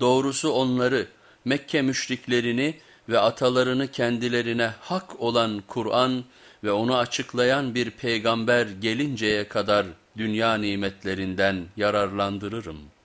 Doğrusu onları, Mekke müşriklerini ve atalarını kendilerine hak olan Kur'an ve onu açıklayan bir peygamber gelinceye kadar dünya nimetlerinden yararlandırırım.''